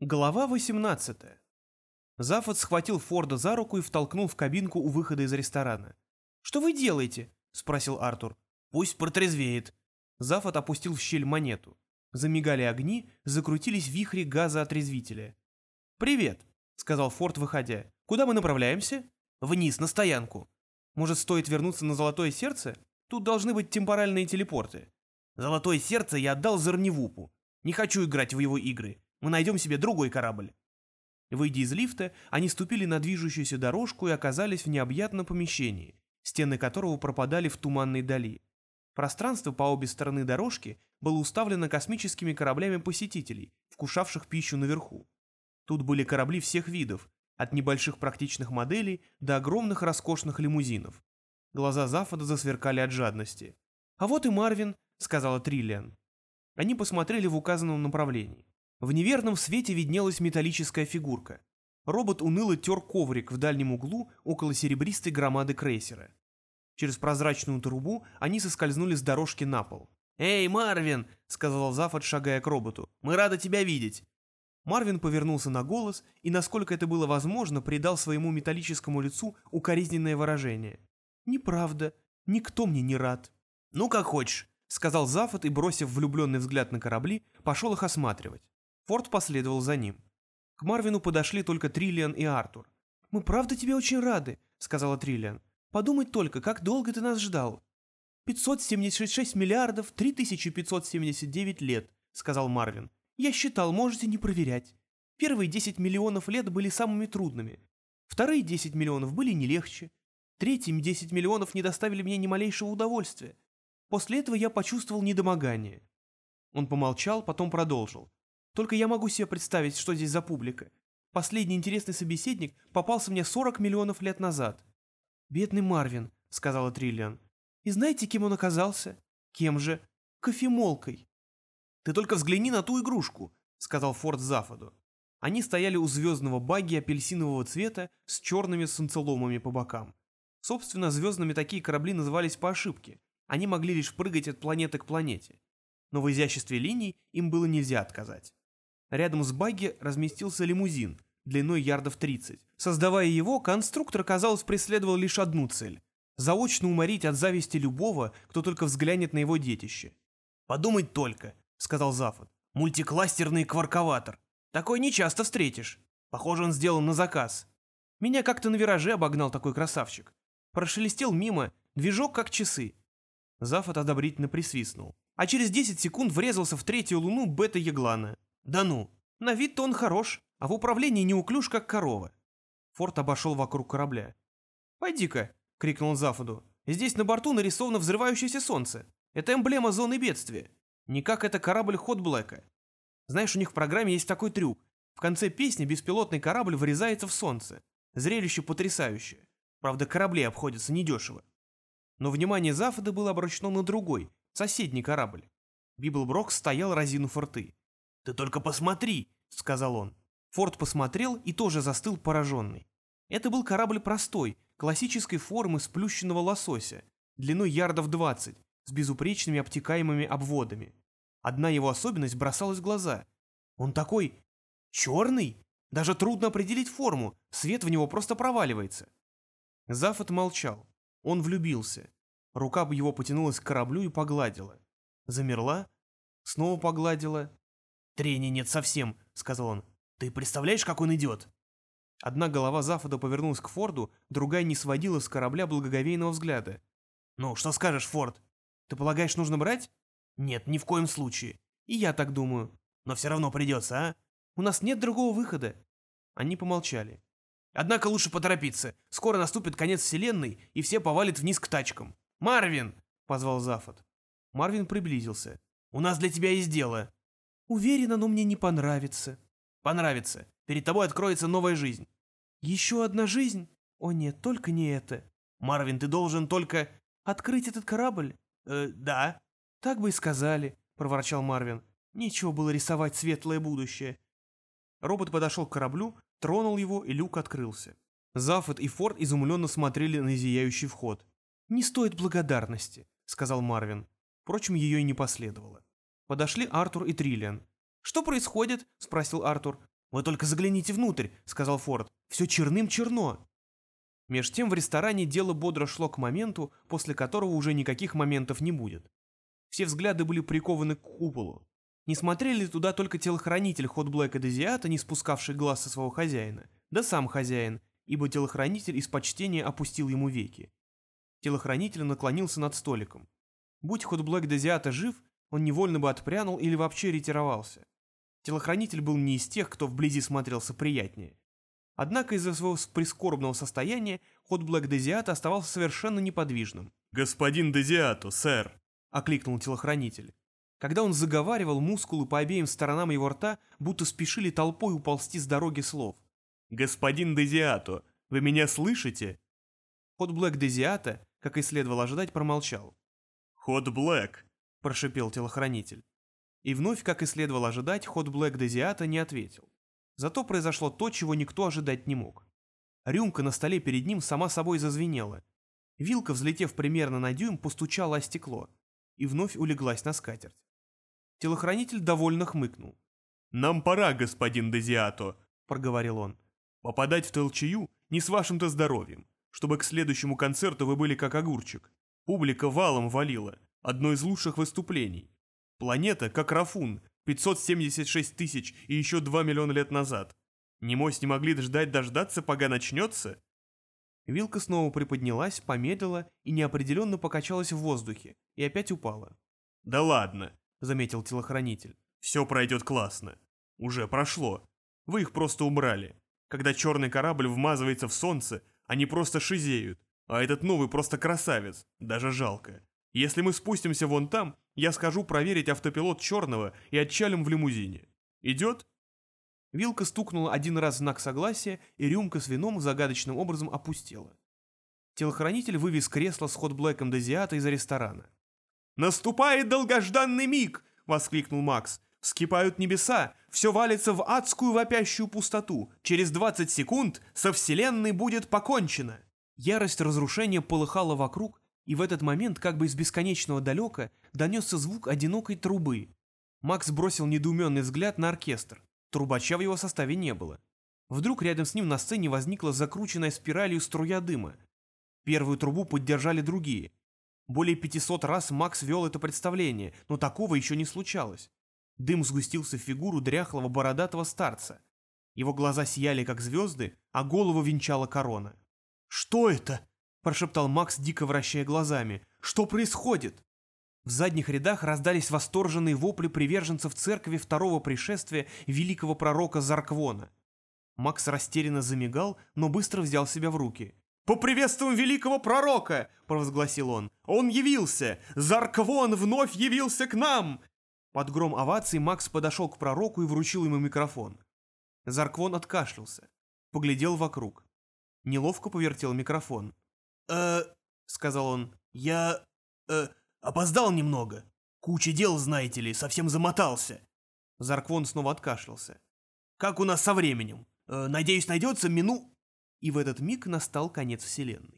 Глава 18. Зафот схватил Форда за руку и втолкнул в кабинку у выхода из ресторана. «Что вы делаете?» — спросил Артур. «Пусть протрезвеет». Зафот опустил в щель монету. Замигали огни, закрутились вихри газа-отрезвителя. «Привет», — сказал Форд, выходя. «Куда мы направляемся?» «Вниз, на стоянку». «Может, стоит вернуться на Золотое Сердце? Тут должны быть темпоральные телепорты». «Золотое Сердце я отдал Зарневупу. Не хочу играть в его игры. Мы найдем себе другой корабль». Выйдя из лифта, они ступили на движущуюся дорожку и оказались в необъятном помещении, стены которого пропадали в туманной дали. Пространство по обе стороны дорожки было уставлено космическими кораблями посетителей, вкушавших пищу наверху. Тут были корабли всех видов, от небольших практичных моделей до огромных роскошных лимузинов. Глаза Зафода засверкали от жадности. «А вот и Марвин», — сказала Триллиан. Они посмотрели в указанном направлении. В неверном свете виднелась металлическая фигурка. Робот уныло тер коврик в дальнем углу около серебристой громады крейсера. Через прозрачную трубу они соскользнули с дорожки на пол. «Эй, Марвин!» — сказал Зафот, шагая к роботу. «Мы рады тебя видеть!» Марвин повернулся на голос и, насколько это было возможно, придал своему металлическому лицу укоризненное выражение. «Неправда. Никто мне не рад». «Ну, как хочешь», — сказал Зафот и, бросив влюбленный взгляд на корабли, пошел их осматривать. Форд последовал за ним. К Марвину подошли только Триллиан и Артур. «Мы правда тебе очень рады», — сказала Триллиан. «Подумай только, как долго ты нас ждал». «576 миллиардов 3579 лет», — сказал Марвин. «Я считал, можете не проверять. Первые 10 миллионов лет были самыми трудными. Вторые 10 миллионов были не легче. Третьи 10 миллионов не доставили мне ни малейшего удовольствия. После этого я почувствовал недомогание». Он помолчал, потом продолжил. Только я могу себе представить, что здесь за публика. Последний интересный собеседник попался мне 40 миллионов лет назад. «Бедный Марвин», — сказала Триллиан. «И знаете, кем он оказался? Кем же? Кофемолкой». «Ты только взгляни на ту игрушку», — сказал Форд Зафоду. Они стояли у звездного багги апельсинового цвета с черными солнцеломами по бокам. Собственно, звездными такие корабли назывались по ошибке. Они могли лишь прыгать от планеты к планете. Но в изяществе линий им было нельзя отказать. Рядом с багги разместился лимузин, длиной ярдов 30. Создавая его, конструктор, казалось, преследовал лишь одну цель – заочно уморить от зависти любого, кто только взглянет на его детище. «Подумать только», – сказал Зафот, – «мультикластерный кварковатор. Такой не часто встретишь. Похоже, он сделан на заказ. Меня как-то на вираже обогнал такой красавчик. Прошелестел мимо, движок как часы». Зафот одобрительно присвистнул. А через 10 секунд врезался в третью луну бета-яглана. Да ну, на вид-то он хорош, а в управлении неуклюж, как корова. Форд обошел вокруг корабля. «Пойди-ка», — крикнул Зафоду, — «здесь на борту нарисовано взрывающееся солнце. Это эмблема зоны бедствия. Не как это корабль Хот Блэка. Знаешь, у них в программе есть такой трюк. В конце песни беспилотный корабль врезается в солнце. Зрелище потрясающее. Правда, корабли обходятся недешево. Но внимание Зафода было обращено на другой, соседний корабль. Библброк стоял разинув рты. «Ты только посмотри!» — сказал он. Форд посмотрел и тоже застыл пораженный. Это был корабль простой, классической формы сплющенного лосося, длиной ярдов 20, с безупречными обтекаемыми обводами. Одна его особенность бросалась в глаза. Он такой черный, даже трудно определить форму, свет в него просто проваливается. Зафот молчал. Он влюбился. Рука его потянулась к кораблю и погладила. Замерла, снова погладила, «Трения нет совсем», — сказал он. «Ты представляешь, как он идет?» Одна голова Зафода повернулась к Форду, другая не сводила с корабля благоговейного взгляда. «Ну, что скажешь, Форд? Ты полагаешь, нужно брать?» «Нет, ни в коем случае. И я так думаю. Но все равно придется, а? У нас нет другого выхода». Они помолчали. «Однако лучше поторопиться. Скоро наступит конец вселенной, и все повалят вниз к тачкам. Марвин!» — позвал Зафод. Марвин приблизился. «У нас для тебя есть дело. Уверен, оно мне не понравится. Понравится. Перед тобой откроется новая жизнь. Еще одна жизнь? О нет, только не это. Марвин, ты должен только... Открыть этот корабль? Э, да. Так бы и сказали, проворчал Марвин. Нечего было рисовать светлое будущее. Робот подошел к кораблю, тронул его, и люк открылся. Зафот и Форд изумленно смотрели на зияющий вход. «Не стоит благодарности», — сказал Марвин. Впрочем, ее и не последовало. Подошли Артур и Триллиан. «Что происходит?» — спросил Артур. «Вы только загляните внутрь», — сказал Форд. «Все черным-черно». Меж тем в ресторане дело бодро шло к моменту, после которого уже никаких моментов не будет. Все взгляды были прикованы к куполу. Не смотрели туда только телохранитель Хот Блэка Дезиата, не спускавший глаз со своего хозяина, да сам хозяин, ибо телохранитель из почтения опустил ему веки. Телохранитель наклонился над столиком. Будь Хот Блэк Дезиата жив, он невольно бы отпрянул или вообще ретировался. Телохранитель был не из тех, кто вблизи смотрелся приятнее. Однако из-за своего прискорбного состояния ход Блэк Дезиата оставался совершенно неподвижным. «Господин Дезиато, сэр!» — окликнул телохранитель. Когда он заговаривал, мускулы по обеим сторонам его рта будто спешили толпой уползти с дороги слов. «Господин Дезиато, вы меня слышите?» Ход Блэк Дезиата, как и следовало ожидать, промолчал. «Ход Блэк!» — прошипел телохранитель. И вновь, как и следовало ожидать, ход Блэк Дезиата не ответил. Зато произошло то, чего никто ожидать не мог. Рюмка на столе перед ним сама собой зазвенела. Вилка, взлетев примерно на дюйм, постучала о стекло и вновь улеглась на скатерть. Телохранитель довольно хмыкнул. «Нам пора, господин Дезиато», — проговорил он. «Попадать в толчею не с вашим-то здоровьем, чтобы к следующему концерту вы были как огурчик. Публика валом валила, одно из лучших выступлений. Планета, как Рафун, 576 тысяч и еще 2 миллиона лет назад. Немось не могли ждать дождаться, пока начнется?» Вилка снова приподнялась, помедлила и неопределенно покачалась в воздухе, и опять упала. «Да ладно», — заметил телохранитель. «Все пройдет классно. Уже прошло. Вы их просто убрали. Когда черный корабль вмазывается в солнце, они просто шизеют. А этот новый просто красавец. Даже жалко. Если мы спустимся вон там, я скажу проверить автопилот черного и отчалим в лимузине. Идет?» Вилка стукнула один раз в знак согласия, и рюмка с вином загадочным образом опустела. Телохранитель вывез кресло с хот-блэком Дезиата из ресторана. «Наступает долгожданный миг!» — воскликнул Макс. «Вскипают небеса, все валится в адскую вопящую пустоту. Через 20 секунд со Вселенной будет покончено!» Ярость разрушения полыхала вокруг, и в этот момент, как бы из бесконечного далека, донесся звук одинокой трубы. Макс бросил недоуменный взгляд на оркестр. Трубача в его составе не было. Вдруг рядом с ним на сцене возникла закрученная спиралью струя дыма. Первую трубу поддержали другие. Более 500 раз Макс вел это представление, но такого еще не случалось. Дым сгустился в фигуру дряхлого бородатого старца. Его глаза сияли, как звезды, а голову венчала корона. «Что это?» Прошептал Макс, дико вращая глазами. «Что происходит?» В задних рядах раздались восторженные вопли приверженцев церкви второго пришествия великого пророка Зарквона. Макс растерянно замигал, но быстро взял себя в руки. «Поприветствуем великого пророка!» – провозгласил он. «Он явился! Зарквон вновь явился к нам!» Под гром оваций Макс подошел к пророку и вручил ему микрофон. Зарквон откашлялся, поглядел вокруг. Неловко повертел микрофон. «Э, — сказал он, — я, э, опоздал немного. Куча дел, знаете ли, совсем замотался». Зарквон снова откашлялся. «Как у нас со временем? Э, надеюсь, найдется мину...» И в этот миг настал конец вселенной.